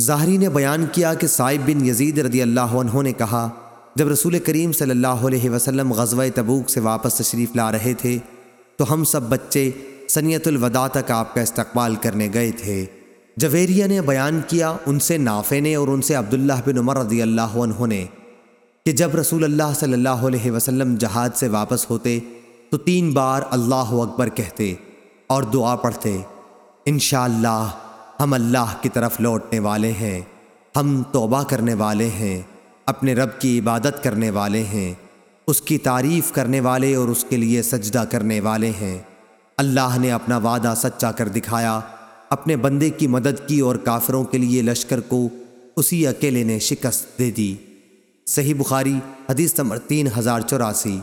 ظاہری نے بیان کیا کہ صائب بن یزید رضی اللہ عنہ نے کہا، جب رسول کریم صلی اللہ علیہ وسلم غزوہ تبوک سے واپس تشریف لا رہے تھے، تو ہم سب بچے سنیت الوداع تک آپ کا استقبال کرنے گئے تھے۔ جویریہ نے بیان کیا ان سے نافع نے اور ان سے عبداللہ بن عمر رضی اللہ عنہ نے کہ جب رسول اللہ صلی اللہ علیہ وسلم جہاد سے واپس ہوتے، تو تین بار اللہ اکبر کہتے اور دعا پڑھتے، انشاءاللہ اللہ ہم اللہ کی طرف لوٹنے والے ہیں، ہم توبہ کرنے والے ہیں، اپنے رب کی عبادت کرنے والے ہیں، اس کی تعریف کرنے والے اور اس کے لیے سجدہ کرنے والے ہیں۔ اللہ نے اپنا وعدہ سچا کر دکھایا، اپنے بندے کی مدد کی اور کافروں کے لیے لشکر کو اسی اکیلے نے شکست دے دی۔ صحیح بخاری، حدیث تین ہزار چوراسی۔